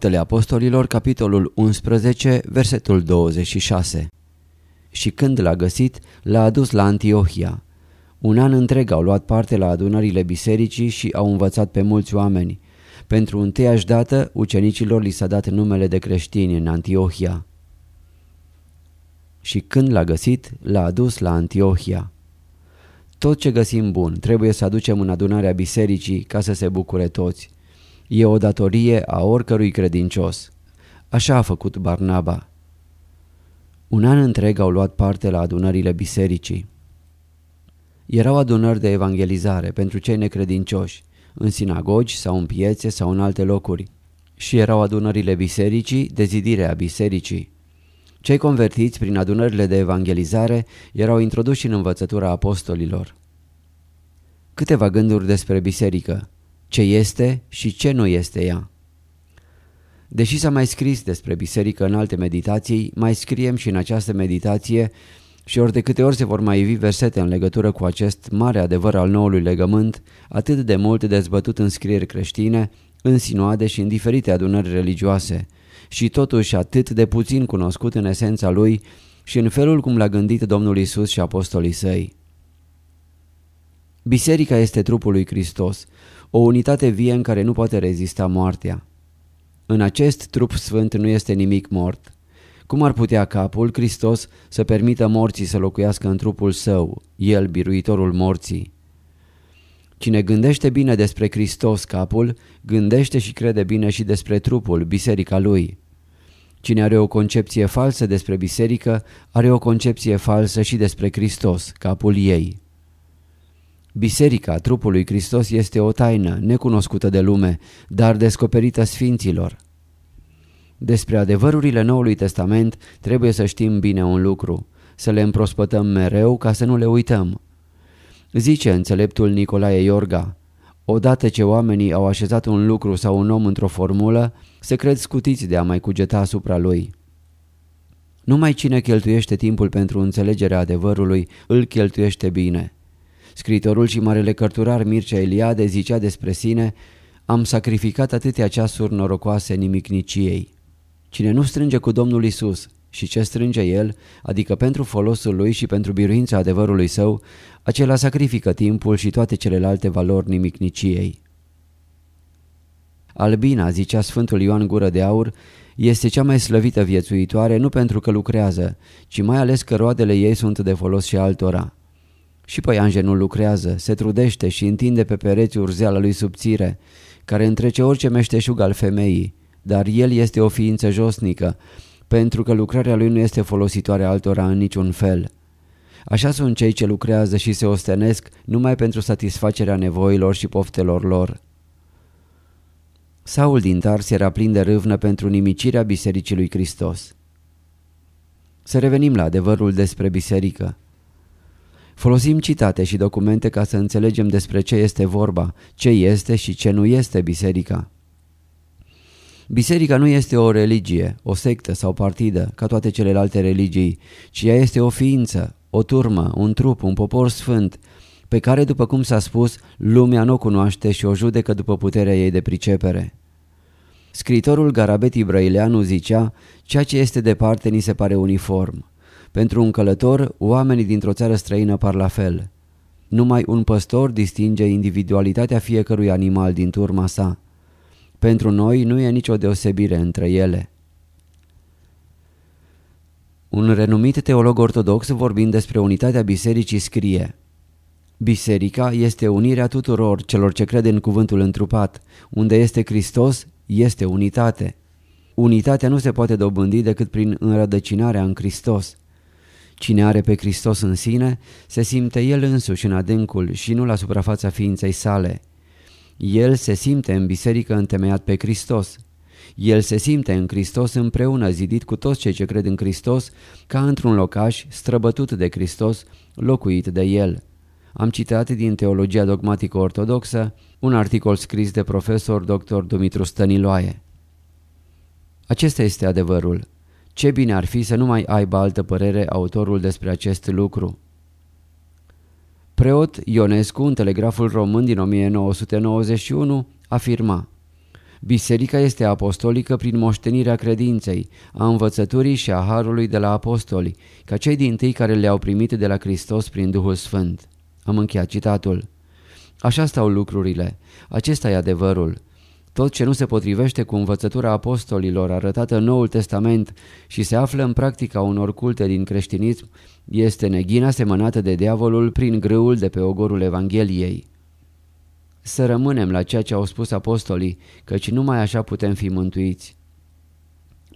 Faptele Apostolilor, capitolul 11, versetul 26 Și când l-a găsit, l-a adus la Antiohia. Un an întreg au luat parte la adunările bisericii și au învățat pe mulți oameni. Pentru întâiași dată, ucenicilor li s-a dat numele de creștini în Antiohia. Și când l-a găsit, l-a adus la Antiohia. Tot ce găsim bun trebuie să aducem în adunarea bisericii ca să se bucure toți. E o datorie a oricărui credincios. Așa a făcut Barnaba. Un an întreg au luat parte la adunările bisericii. Erau adunări de evangelizare pentru cei necredincioși, în sinagogi sau în piețe sau în alte locuri. Și erau adunările bisericii de zidire a bisericii. Cei convertiți prin adunările de evangelizare erau introduși în învățătura apostolilor. Câteva gânduri despre biserică, ce este și ce nu este ea. Deși s-a mai scris despre biserică în alte meditații, mai scriem și în această meditație și ori de câte ori se vor mai ivi versete în legătură cu acest mare adevăr al noului legământ, atât de mult dezbătut în scrieri creștine, în sinoade și în diferite adunări religioase, și totuși atât de puțin cunoscut în esența lui și în felul cum l-a gândit Domnul Isus și apostolii săi. Biserica este trupul lui Hristos, o unitate vie în care nu poate rezista moartea. În acest trup sfânt nu este nimic mort. Cum ar putea capul, Hristos, să permită morții să locuiască în trupul său, el, biruitorul morții? Cine gândește bine despre Hristos, capul, gândește și crede bine și despre trupul, biserica lui. Cine are o concepție falsă despre biserică, are o concepție falsă și despre Hristos, capul ei. Biserica trupului Hristos este o taină necunoscută de lume, dar descoperită sfinților. Despre adevărurile Noului Testament trebuie să știm bine un lucru, să le împrospătăm mereu ca să nu le uităm. Zice înțeleptul Nicolae Iorga, odată ce oamenii au așezat un lucru sau un om într-o formulă, se cred scutiți de a mai cugeta asupra lui. Numai cine cheltuiește timpul pentru înțelegerea adevărului, îl cheltuiește bine. Scritorul și marele cărturar Mircea Eliade zicea despre sine, am sacrificat atâtea ceasuri norocoase nimicniciei. Cine nu strânge cu Domnul Isus și ce strânge El, adică pentru folosul lui și pentru biruința adevărului său, acela sacrifică timpul și toate celelalte valori nimicniciei. Albina, zicea Sfântul Ioan Gură de Aur, este cea mai slăvită viețuitoare nu pentru că lucrează, ci mai ales că roadele ei sunt de folos și altora. Și păianjenul nu lucrează, se trudește și întinde pe pereți urzeala lui subțire, care întrece orice meșteșug al femeii, dar el este o ființă josnică, pentru că lucrarea lui nu este folositoare altora în niciun fel. Așa sunt cei ce lucrează și se ostenesc numai pentru satisfacerea nevoilor și poftelor lor. Saul din Tars era plin de râvnă pentru nimicirea Bisericii lui Hristos. Să revenim la adevărul despre biserică. Folosim citate și documente ca să înțelegem despre ce este vorba, ce este și ce nu este biserica. Biserica nu este o religie, o sectă sau partidă, ca toate celelalte religii, ci ea este o ființă, o turmă, un trup, un popor sfânt, pe care, după cum s-a spus, lumea nu o cunoaște și o judecă după puterea ei de pricepere. Scritorul Garabeti Brăileanu zicea, ceea ce este departe ni se pare uniform. Pentru un călător, oamenii dintr-o țară străină par la fel. Numai un păstor distinge individualitatea fiecărui animal din turma sa. Pentru noi nu e nicio deosebire între ele. Un renumit teolog ortodox vorbind despre unitatea bisericii scrie Biserica este unirea tuturor celor ce cred în cuvântul întrupat. Unde este Hristos, este unitate. Unitatea nu se poate dobândi decât prin înrădăcinarea în Hristos. Cine are pe Hristos în sine, se simte el însuși în adâncul și nu la suprafața ființei sale. El se simte în biserică întemeiat pe Hristos. El se simte în Hristos împreună zidit cu toți cei ce cred în Hristos, ca într-un locaș străbătut de Hristos, locuit de El. Am citat din Teologia Dogmatică Ortodoxă un articol scris de profesor dr. Dumitru Stăniloae. Acesta este adevărul. Ce bine ar fi să nu mai aibă altă părere autorul despre acest lucru. Preot Ionescu, în Telegraful Român din 1991, afirma Biserica este apostolică prin moștenirea credinței, a învățăturii și a harului de la apostoli, ca cei din tâi care le-au primit de la Hristos prin Duhul Sfânt. Am încheiat citatul. Așa stau lucrurile. Acesta e adevărul. Tot ce nu se potrivește cu învățătura apostolilor arătată în Noul Testament și se află în practica unor culte din creștinism este neghina semănată de diavolul prin grâul de pe ogorul Evangheliei. Să rămânem la ceea ce au spus apostolii, căci numai așa putem fi mântuiți.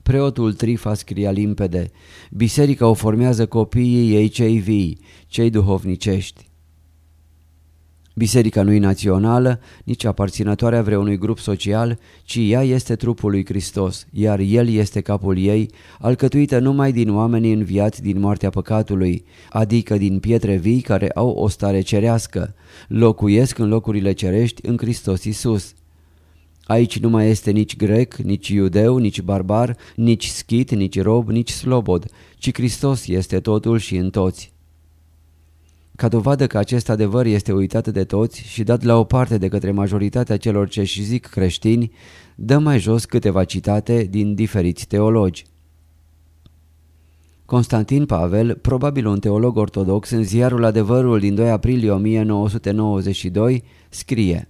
Preotul Trifa scria limpede, biserica o formează copiii ei cei vii, cei duhovnicești. Biserica nu-i națională, nici aparținătoarea vreunui grup social, ci ea este trupul lui Hristos, iar El este capul ei, alcătuită numai din oameni înviați din moartea păcatului, adică din pietre vii care au o stare cerească, locuiesc în locurile cerești în Hristos Isus. Aici nu mai este nici grec, nici iudeu, nici barbar, nici schit, nici rob, nici slobod, ci Hristos este totul și în toți. Ca dovadă că acest adevăr este uitat de toți și dat la o parte de către majoritatea celor ce și zic creștini, dă mai jos câteva citate din diferiți teologi. Constantin Pavel, probabil un teolog ortodox, în ziarul Adevărul din 2 aprilie 1992, scrie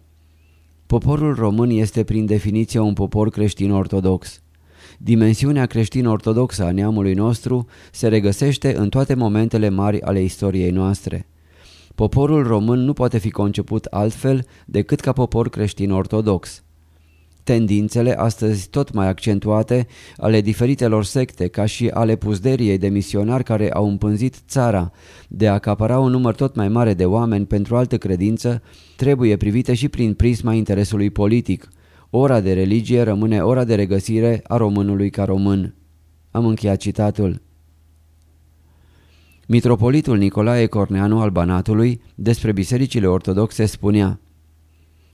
Poporul român este prin definiție un popor creștin ortodox. Dimensiunea creștin-ortodoxă a neamului nostru se regăsește în toate momentele mari ale istoriei noastre. Poporul român nu poate fi conceput altfel decât ca popor creștin ortodox. Tendințele, astăzi tot mai accentuate, ale diferitelor secte, ca și ale puzderiei de misionari care au împânzit țara, de a acapara un număr tot mai mare de oameni pentru altă credință, trebuie privite și prin prisma interesului politic. Ora de religie rămâne ora de regăsire a românului ca român. Am încheiat citatul. Mitropolitul Nicolae Corneanu al Banatului despre bisericile ortodoxe spunea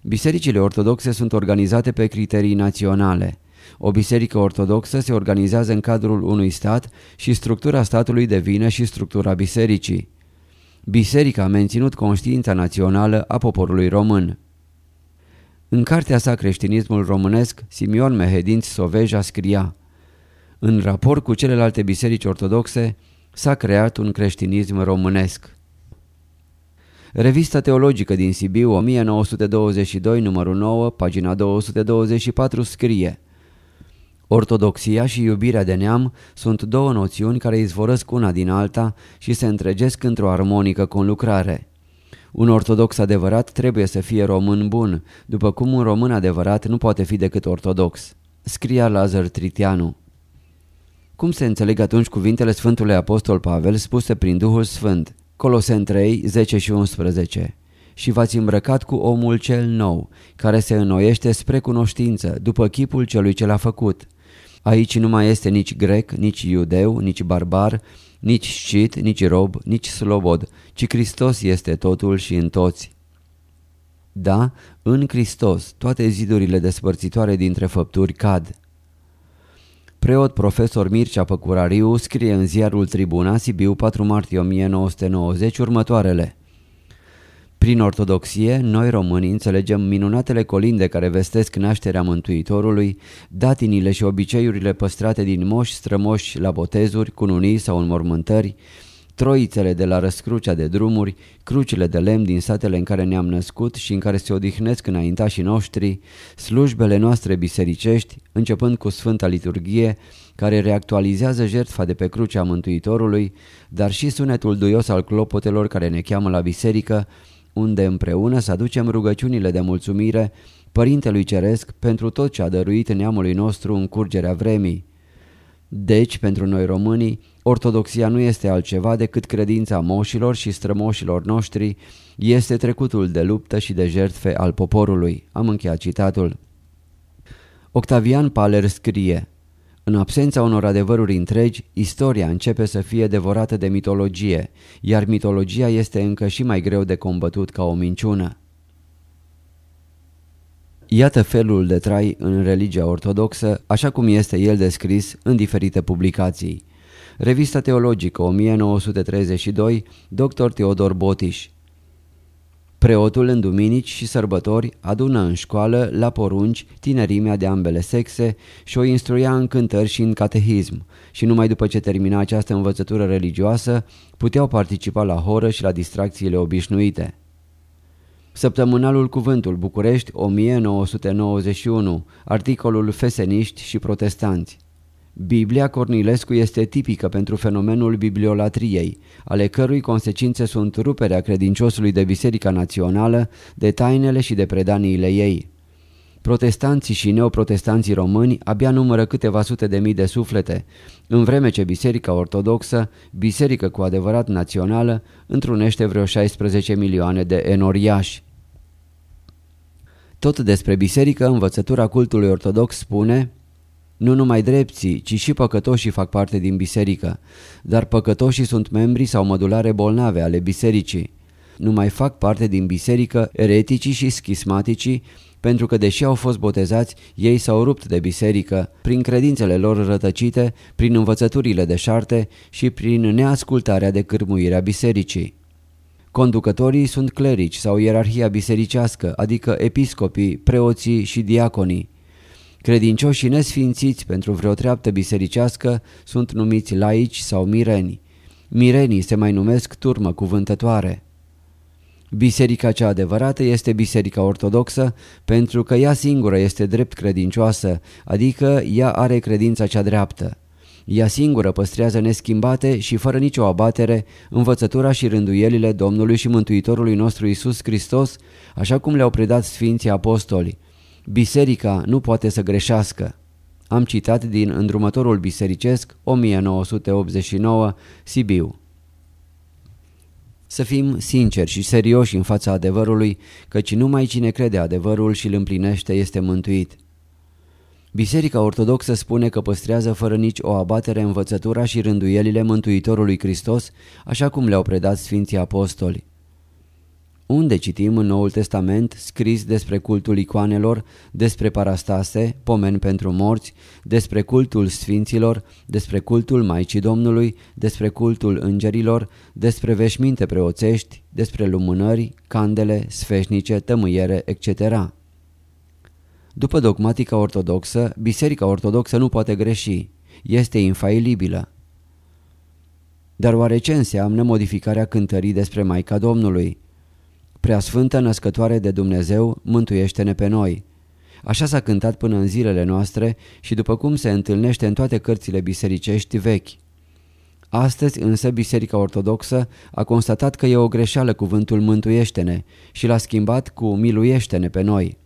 Bisericile ortodoxe sunt organizate pe criterii naționale. O biserică ortodoxă se organizează în cadrul unui stat și structura statului devine și structura bisericii. Biserica a menținut conștiința națională a poporului român. În cartea sa Creștinismul românesc, Simion Mehedinț Soveja scria În raport cu celelalte biserici ortodoxe, s-a creat un creștinism românesc. Revista Teologică din Sibiu, 1922, numărul 9, pagina 224, scrie Ortodoxia și iubirea de neam sunt două noțiuni care izvorăsc una din alta și se întregesc într-o armonică conlucrare. Un ortodox adevărat trebuie să fie român bun, după cum un român adevărat nu poate fi decât ortodox. Scria Lazar Tritianu. Cum se înțeleg atunci cuvintele Sfântului Apostol Pavel spuse prin Duhul Sfânt? Colosen 3, 10 și 11 Și v-ați îmbrăcat cu omul cel nou, care se înnoiește spre cunoștință, după chipul celui ce l-a făcut. Aici nu mai este nici grec, nici iudeu, nici barbar, nici scit, nici rob, nici slobod, ci Hristos este totul și în toți. Da, în Hristos toate zidurile despărțitoare dintre făpturi cad. Preot profesor Mircea Păcurariu scrie în ziarul Tribuna Sibiu 4 martie 1990 următoarele. Prin ortodoxie, noi români înțelegem minunatele colinde care vestesc nașterea Mântuitorului, datinile și obiceiurile păstrate din moși strămoși la botezuri, cununii sau înmormântări, troițele de la răscrucea de drumuri, crucile de lemn din satele în care ne-am născut și în care se odihnesc înaintașii noștri, slujbele noastre bisericești, începând cu Sfânta Liturghie, care reactualizează jertfa de pe crucea Mântuitorului, dar și sunetul duios al clopotelor care ne cheamă la biserică, unde împreună să aducem rugăciunile de mulțumire Părintelui Ceresc pentru tot ce a dăruit neamului nostru în curgerea vremii. Deci, pentru noi românii, ortodoxia nu este altceva decât credința moșilor și strămoșilor noștri, este trecutul de luptă și de jertfe al poporului. Am încheiat citatul. Octavian Paler scrie În absența unor adevăruri întregi, istoria începe să fie devorată de mitologie, iar mitologia este încă și mai greu de combătut ca o minciună. Iată felul de trai în religia ortodoxă, așa cum este el descris în diferite publicații. Revista Teologică 1932, Dr. Teodor Botiș Preotul în duminici și sărbători adună în școală, la porunci, tinerimea de ambele sexe și o instruia în cântări și în catehism și numai după ce termina această învățătură religioasă puteau participa la horă și la distracțiile obișnuite. Săptămânalul Cuvântul București 1991, articolul Feseniști și protestanți. Biblia Cornilescu este tipică pentru fenomenul bibliolatriei, ale cărui consecințe sunt ruperea credinciosului de Biserica Națională, de tainele și de predaniile ei. Protestanții și neoprotestanții români abia numără câteva sute de mii de suflete, în vreme ce Biserica Ortodoxă, biserică cu adevărat națională, întrunește vreo 16 milioane de enoriași. Tot despre biserică, învățătura cultului ortodox spune Nu numai drepții, ci și păcătoșii fac parte din biserică, dar păcătoșii sunt membri sau mădulare bolnave ale bisericii. Nu mai fac parte din biserică ereticii și schismaticii, pentru că deși au fost botezați, ei s-au rupt de biserică prin credințele lor rătăcite, prin învățăturile deșarte și prin neascultarea de cârmuirea bisericii. Conducătorii sunt clerici sau ierarhia bisericească, adică episcopii, preoții și diaconii. Credincioșii nesfințiți pentru vreo treaptă bisericească sunt numiți laici sau mireni. Mirenii se mai numesc turmă cuvântătoare. Biserica cea adevărată este biserica ortodoxă pentru că ea singură este drept credincioasă, adică ea are credința cea dreaptă. Ea singură păstrează neschimbate și fără nicio abatere învățătura și rânduielile Domnului și Mântuitorului nostru Isus Hristos, așa cum le-au predat Sfinții Apostoli. Biserica nu poate să greșească. Am citat din Îndrumătorul Bisericesc 1989, Sibiu. Să fim sinceri și serioși în fața adevărului, căci numai cine crede adevărul și îl împlinește este mântuit. Biserica Ortodoxă spune că păstrează fără nici o abatere învățătura și rânduielile Mântuitorului Hristos, așa cum le-au predat Sfinții Apostoli. Unde citim în Noul Testament scris despre cultul icoanelor, despre parastase, pomeni pentru morți, despre cultul sfinților, despre cultul Maicii Domnului, despre cultul îngerilor, despre veșminte preoțești, despre lumânări, candele, sfeșnice, tămâiere, etc. După dogmatica ortodoxă, Biserica Ortodoxă nu poate greși, este infailibilă. Dar oare ce înseamnă modificarea cântării despre Maica Domnului? Preasfântă născătoare de Dumnezeu, mântuiește-ne pe noi. Așa s-a cântat până în zilele noastre și după cum se întâlnește în toate cărțile bisericești vechi. Astăzi însă Biserica Ortodoxă a constatat că e o greșeală cuvântul mântuiește-ne și l-a schimbat cu miluiește-ne pe noi.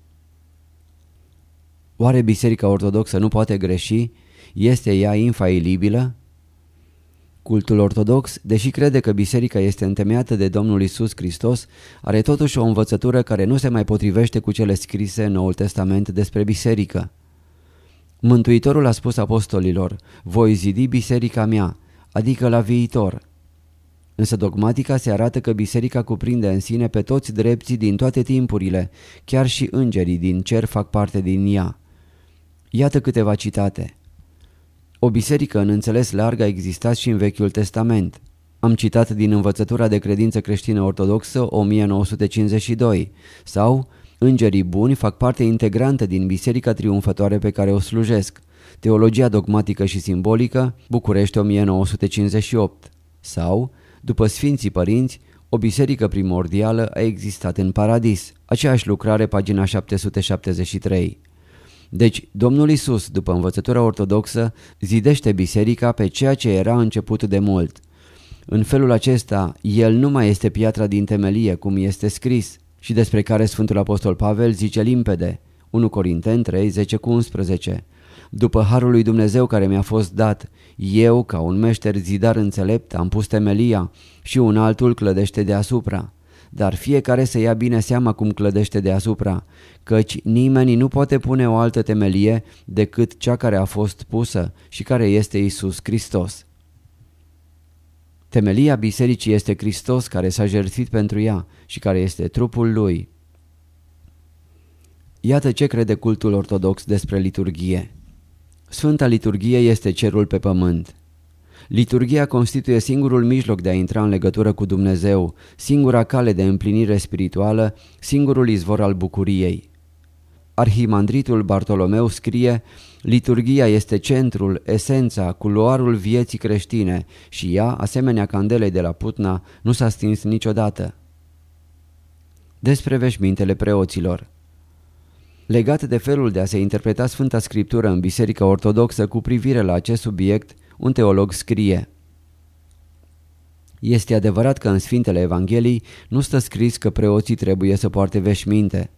Oare Biserica Ortodoxă nu poate greși? Este ea infailibilă? Cultul ortodox, deși crede că biserica este întemeiată de Domnul Isus Hristos, are totuși o învățătură care nu se mai potrivește cu cele scrise în Noul Testament despre biserică. Mântuitorul a spus apostolilor, voi zidi biserica mea, adică la viitor. Însă dogmatica se arată că biserica cuprinde în sine pe toți drepții din toate timpurile, chiar și îngerii din cer fac parte din ea. Iată câteva citate. O biserică în înțeles larg a existat și în Vechiul Testament. Am citat din învățătura de credință creștină ortodoxă 1952 sau Îngerii buni fac parte integrantă din biserica triumfătoare pe care o slujesc. Teologia dogmatică și simbolică, București 1958 sau După Sfinții Părinți, o biserică primordială a existat în paradis. Aceeași lucrare, pagina 773. Deci, Domnul Isus, după învățătura ortodoxă, zidește biserica pe ceea ce era început de mult. În felul acesta, el nu mai este piatra din temelie, cum este scris, și despre care Sfântul Apostol Pavel zice limpede, 1 Corinteni 3, 10 cu 11. După harul lui Dumnezeu care mi-a fost dat, eu, ca un meșter zidar înțelept, am pus temelia și un altul clădește deasupra. Dar fiecare să ia bine seama cum clădește deasupra, căci nimeni nu poate pune o altă temelie decât cea care a fost pusă și care este Isus Hristos. Temelia bisericii este Hristos care s-a jertfit pentru ea și care este trupul lui. Iată ce crede cultul ortodox despre liturghie. Sfânta liturghie este cerul pe pământ. Liturghia constituie singurul mijloc de a intra în legătură cu Dumnezeu, singura cale de împlinire spirituală, singurul izvor al bucuriei. Arhimandritul Bartolomeu scrie Liturgia este centrul, esența, culoarul vieții creștine și ea, asemenea candelei de la Putna, nu s-a stins niciodată. Despre veșmintele preoților Legat de felul de a se interpreta Sfânta Scriptură în Biserica Ortodoxă cu privire la acest subiect, un teolog scrie Este adevărat că în Sfintele Evangheliei nu stă scris că preoții trebuie să poarte veșminte.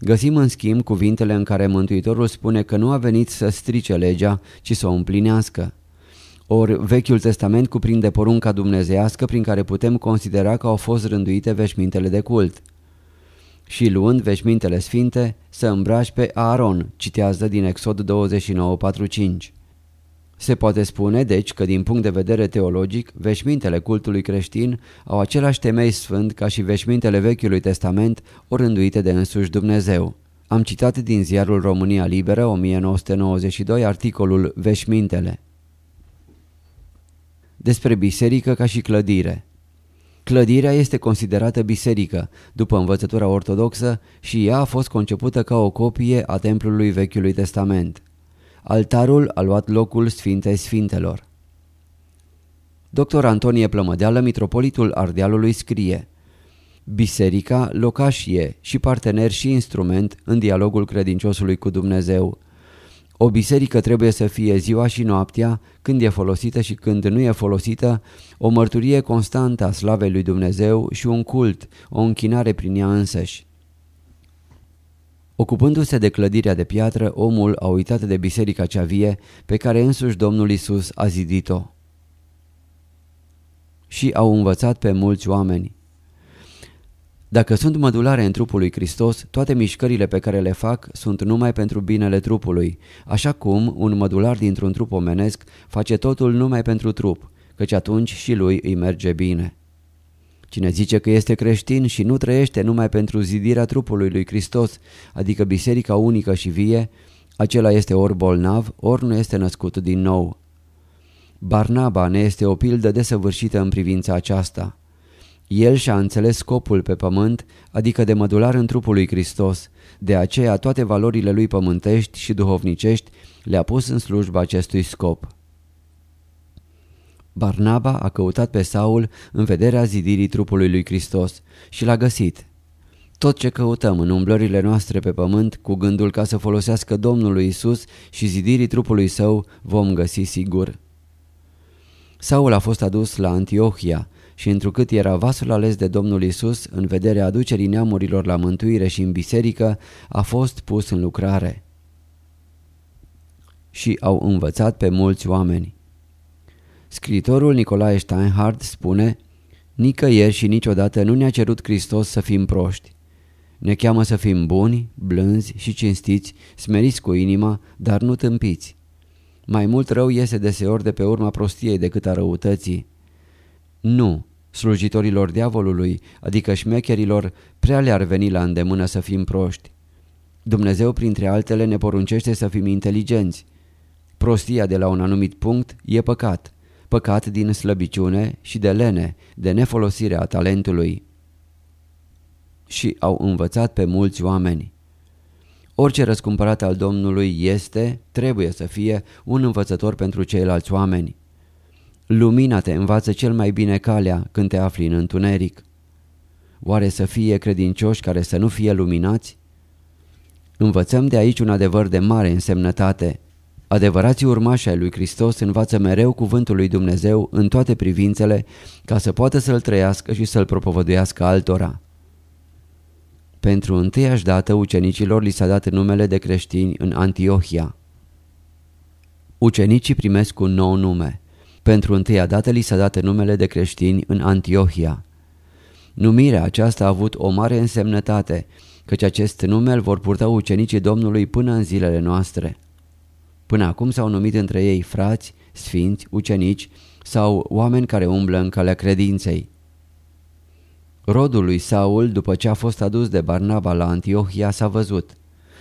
Găsim în schimb cuvintele în care Mântuitorul spune că nu a venit să strice legea, ci să o împlinească. Ori Vechiul Testament cuprinde porunca dumnezeiască prin care putem considera că au fost rânduite veșmintele de cult. Și luând veșmintele sfinte, să îmbraci pe Aaron, citează din Exod 29.4.5. Se poate spune, deci, că din punct de vedere teologic, veșmintele cultului creștin au același temei sfânt ca și veșmintele Vechiului Testament orânduite de însuși Dumnezeu. Am citat din ziarul România Liberă 1992 articolul Veșmintele. Despre biserică ca și clădire. Clădirea este considerată biserică, după învățătura ortodoxă, și ea a fost concepută ca o copie a templului Vechiului Testament. Altarul a luat locul Sfintei Sfintelor. Dr. Antonie Plămădeală, mitropolitul Ardealului, scrie Biserica, locașie și partener și instrument în dialogul credinciosului cu Dumnezeu. O biserică trebuie să fie ziua și noaptea, când e folosită și când nu e folosită, o mărturie constantă a slavei lui Dumnezeu și un cult, o închinare prin ea însăși. Ocupându-se de clădirea de piatră, omul a uitat de biserica cea vie pe care însuși Domnul Isus a zidit-o. Și au învățat pe mulți oameni. Dacă sunt mădulare în trupul lui Hristos, toate mișcările pe care le fac sunt numai pentru binele trupului, așa cum un mădular dintr-un trup omenesc face totul numai pentru trup, căci atunci și lui îi merge bine. Cine zice că este creștin și nu trăiește numai pentru zidirea trupului lui Hristos, adică biserica unică și vie, acela este ori bolnav, ori nu este născut din nou. Barnaba ne este o pildă desăvârșită în privința aceasta. El și-a înțeles scopul pe pământ, adică de mădular în trupul lui Hristos, de aceea toate valorile lui pământești și duhovnicești le-a pus în slujba acestui scop. Barnaba a căutat pe Saul în vederea zidirii trupului lui Hristos și l-a găsit. Tot ce căutăm în umblările noastre pe pământ cu gândul ca să folosească Domnului Isus și zidirii trupului său vom găsi sigur. Saul a fost adus la Antiohia și întrucât era vasul ales de Domnul Isus în vederea aducerii neamurilor la mântuire și în biserică, a fost pus în lucrare. Și au învățat pe mulți oameni. Scritorul Nicolae Steinhardt spune Nicăieri și niciodată nu ne-a cerut Hristos să fim proști. Ne cheamă să fim buni, blânzi și cinstiți, smeriți cu inima, dar nu tâmpiți. Mai mult rău iese deseori de pe urma prostiei decât a răutății. Nu, slujitorilor diavolului, adică șmecherilor, prea le-ar veni la îndemână să fim proști. Dumnezeu, printre altele, ne poruncește să fim inteligenți. Prostia de la un anumit punct e păcat păcat din slăbiciune și de lene, de nefolosire a talentului. Și au învățat pe mulți oameni. Orice răscumpărat al Domnului este, trebuie să fie, un învățător pentru ceilalți oameni. Lumina te învață cel mai bine calea când te afli în întuneric. Oare să fie credincioși care să nu fie luminați? Învățăm de aici un adevăr de mare însemnătate. Adevărații urmași ai lui Hristos învață mereu cuvântul lui Dumnezeu în toate privințele ca să poată să-l trăiască și să-l propovăduiască altora. Pentru întâiași dată ucenicilor li s-a dat numele de creștini în Antiohia. Ucenicii primesc un nou nume. Pentru întâia dată li s-a dat numele de creștini în Antiohia. Numirea aceasta a avut o mare însemnătate, căci acest nume îl vor purta ucenicii Domnului până în zilele noastre. Până acum s-au numit între ei frați, sfinți, ucenici sau oameni care umblă în calea credinței. Rodul lui Saul, după ce a fost adus de Barnaba la Antiohia, s-a văzut.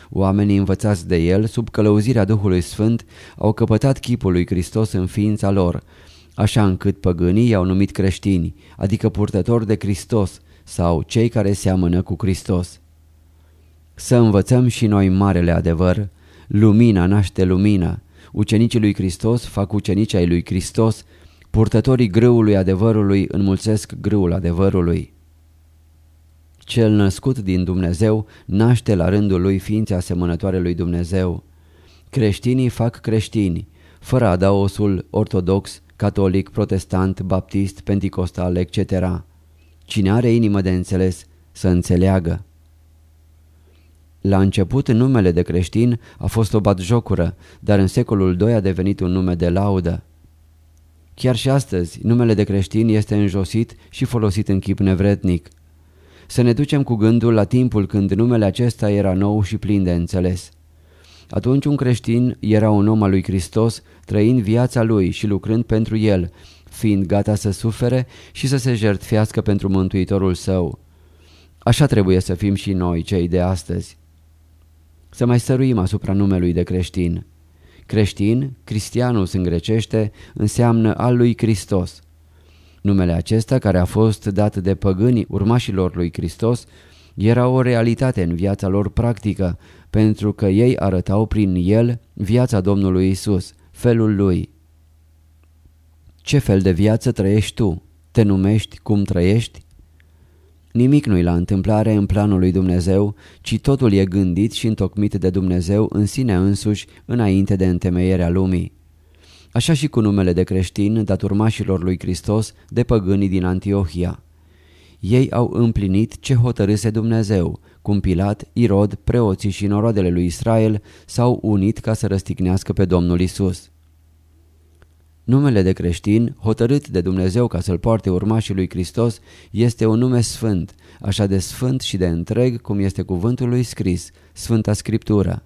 Oamenii învățați de el, sub călăuzirea Duhului Sfânt, au căpătat chipul lui Hristos în ființa lor, așa încât păgânii i-au numit creștini, adică purtători de Hristos sau cei care seamănă cu Hristos. Să învățăm și noi marele adevăr, lumina naște lumină, ucenicii lui Hristos fac ucenicii ai lui Hristos, purtătorii grâului adevărului înmulțesc grâul adevărului. Cel născut din Dumnezeu naște la rândul lui ființe asemănătoare lui Dumnezeu. Creștinii fac creștini, fără adaosul ortodox, catolic, protestant, baptist, penticostal, etc. Cine are inimă de înțeles, să înțeleagă. La început numele de creștin a fost o batjocură, dar în secolul II a devenit un nume de laudă. Chiar și astăzi, numele de creștin este înjosit și folosit în chip nevrednic. Să ne ducem cu gândul la timpul când numele acesta era nou și plin de înțeles. Atunci un creștin era un om al lui Hristos, trăind viața lui și lucrând pentru el, fiind gata să sufere și să se jertfească pentru Mântuitorul său. Așa trebuie să fim și noi, cei de astăzi. Să mai stăruim asupra numelui de creștin. Creștin, cristianus în grecește, înseamnă al lui Hristos. Numele acesta, care a fost dat de păgânii urmașilor lui Hristos, era o realitate în viața lor practică, pentru că ei arătau prin el viața Domnului Isus, felul lui. Ce fel de viață trăiești tu? Te numești cum trăiești? Nimic nu-i la întâmplare în planul lui Dumnezeu, ci totul e gândit și întocmit de Dumnezeu în sine însuși înainte de întemeierea lumii. Așa și cu numele de creștin dat urmașilor lui Hristos de păgânii din Antiohia. Ei au împlinit ce hotărâse Dumnezeu, cum Pilat, Irod, preoții și noroadele lui Israel s-au unit ca să răstignească pe Domnul Isus. Numele de creștin, hotărât de Dumnezeu ca să-l poarte urmașii lui Hristos, este un nume sfânt, așa de sfânt și de întreg cum este cuvântul lui scris, Sfânta Scriptură.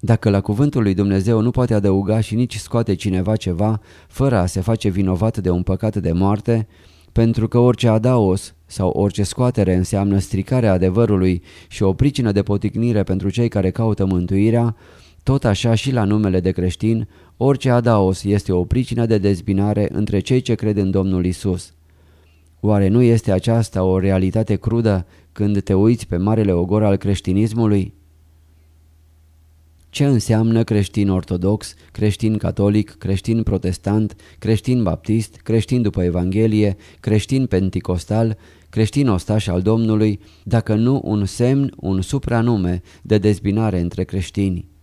Dacă la cuvântul lui Dumnezeu nu poate adăuga și nici scoate cineva ceva, fără a se face vinovat de un păcat de moarte, pentru că orice adaos sau orice scoatere înseamnă stricarea adevărului și o pricină de poticnire pentru cei care caută mântuirea, tot așa și la numele de creștin, orice adaos este o pricină de dezbinare între cei ce cred în Domnul Isus. Oare nu este aceasta o realitate crudă când te uiți pe marele ogor al creștinismului? Ce înseamnă creștin ortodox, creștin catolic, creștin protestant, creștin baptist, creștin după Evanghelie, creștin penticostal, creștin ostaș al Domnului, dacă nu un semn, un supranume de dezbinare între creștini?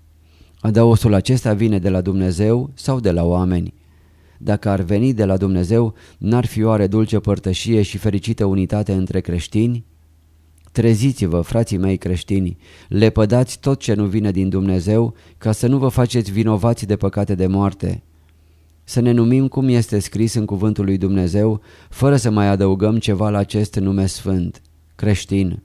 Adaosul acesta vine de la Dumnezeu sau de la oameni? Dacă ar veni de la Dumnezeu, n-ar fi oare dulce părtășie și fericită unitate între creștini? Treziți-vă, frații mei creștini, lepădați tot ce nu vine din Dumnezeu ca să nu vă faceți vinovați de păcate de moarte. Să ne numim cum este scris în cuvântul lui Dumnezeu, fără să mai adăugăm ceva la acest nume sfânt, creștin.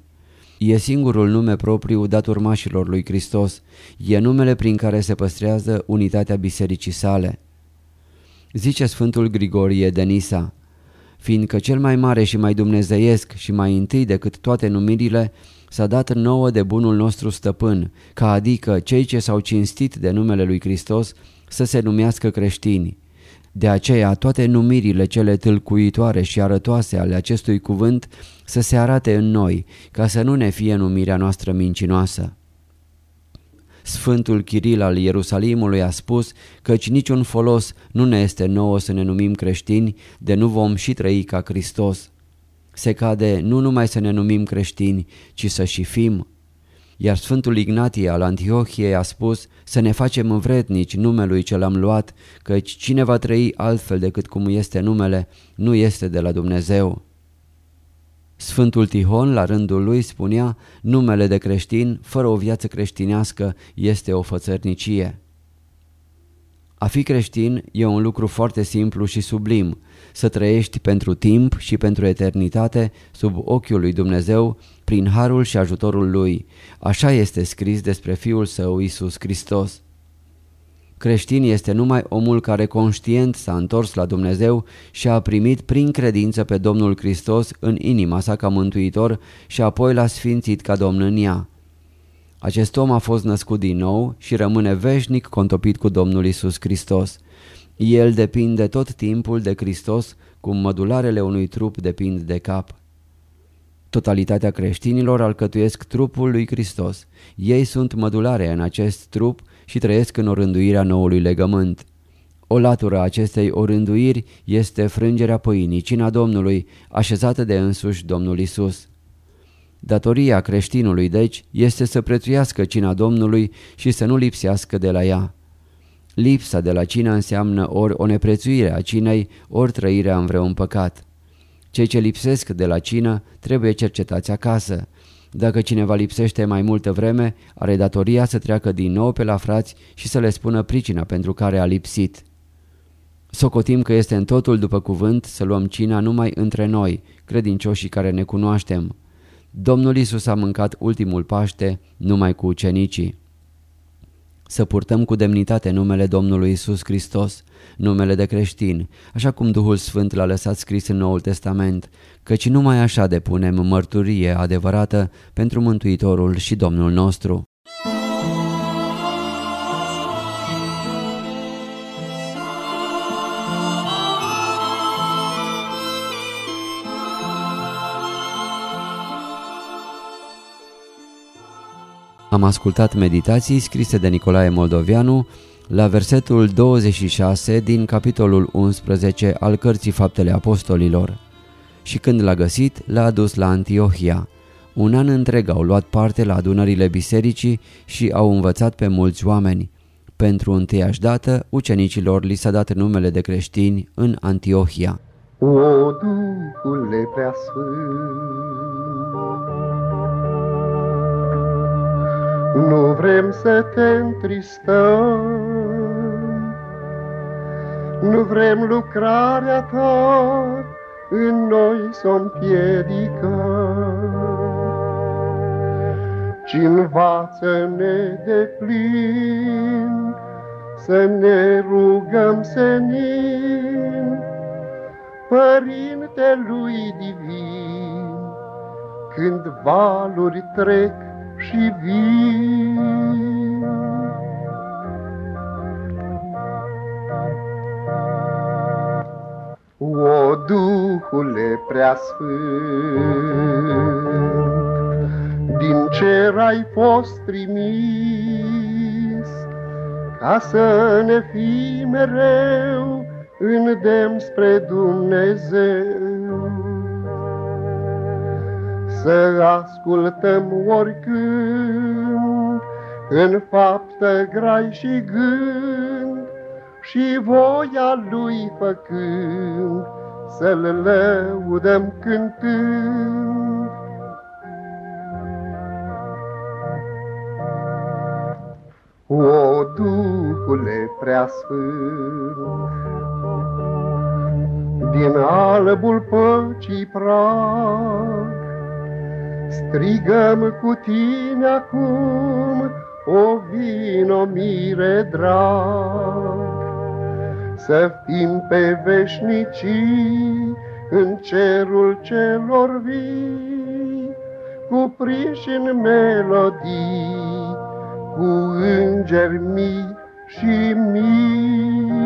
E singurul nume propriu dat urmașilor lui Hristos, e numele prin care se păstrează unitatea bisericii sale. Zice Sfântul Grigorie de Nisa, fiindcă cel mai mare și mai dumnezeiesc și mai întâi decât toate numirile s-a dat nouă de bunul nostru stăpân, ca adică cei ce s-au cinstit de numele lui Hristos să se numească creștini. De aceea toate numirile cele tâlcuitoare și arătoase ale acestui cuvânt să se arate în noi, ca să nu ne fie numirea noastră mincinoasă. Sfântul Chiril al Ierusalimului a spus căci niciun folos nu ne este nouă să ne numim creștini, de nu vom și trăi ca Hristos. Se cade nu numai să ne numim creștini, ci să și fim. Iar Sfântul Ignatie al Antiohiei a spus să ne facem vrednici numelui ce l-am luat, căci cine va trăi altfel decât cum este numele, nu este de la Dumnezeu. Sfântul Tihon, la rândul lui, spunea, numele de creștin, fără o viață creștinească, este o fățărnicie. A fi creștin e un lucru foarte simplu și sublim, să trăiești pentru timp și pentru eternitate sub ochiul lui Dumnezeu, prin harul și ajutorul lui. Așa este scris despre Fiul Său, Isus Hristos. Creștin este numai omul care conștient s-a întors la Dumnezeu și a primit prin credință pe Domnul Hristos în inima sa ca mântuitor și apoi l-a sfințit ca domn în ea. Acest om a fost născut din nou și rămâne veșnic contopit cu Domnul Isus Hristos. El depinde tot timpul de Hristos cum mădularele unui trup depind de cap. Totalitatea creștinilor alcătuiesc trupul lui Hristos. Ei sunt mădulare în acest trup și trăiesc în orânduirea noului legământ. O latură acestei orânduiri este frângerea pâinii, cina Domnului, așezată de însuși Domnul Isus. Datoria creștinului, deci, este să prețuiască cina Domnului și să nu lipsească de la ea. Lipsa de la cină înseamnă ori o neprețuire a cinei, ori trăirea în vreun păcat. Cei ce lipsesc de la cină trebuie cercetați acasă. Dacă cineva lipsește mai multă vreme, are datoria să treacă din nou pe la frați și să le spună pricina pentru care a lipsit. Socotim că este în totul după cuvânt să luăm cina numai între noi, credincioșii care ne cunoaștem. Domnul Isus a mâncat ultimul Paște numai cu ucenicii. Să purtăm cu demnitate numele Domnului Isus Hristos, numele de creștin, așa cum Duhul Sfânt l-a lăsat scris în Noul Testament, căci numai așa depunem mărturie adevărată pentru Mântuitorul și Domnul nostru. Am ascultat meditații scrise de Nicolae Moldovianu la versetul 26 din capitolul 11 al Cărții Faptele Apostolilor. Și când l-a găsit, l-a adus la Antiohia. Un an întreg au luat parte la adunările bisericii și au învățat pe mulți oameni. Pentru întâiași dată, ucenicilor li s-a dat numele de creștini în Antiohia. O Duhule Nu vrem să te întristăm, Nu vrem lucrarea ta în noi să o împiedicăm, Ci învață-ne de plin să ne rugăm senin, Părinte lui Divin, când valuri trec și vin. O Duhule preasfânt, din cer ai fost trimis, ca să ne fii mereu îndemn spre Dumnezeu să ascultăm oricând, în faptă grai și gând, și voia Lui făcând, să-L lăudăm cântând. O Duhule preasfânt, din albul păcii prag, Strigăm cu tine acum, o vino mire drag, Să fim pe veșnicii în cerul celor vii, Cuprinși în melodii, cu îngeri mii și mii.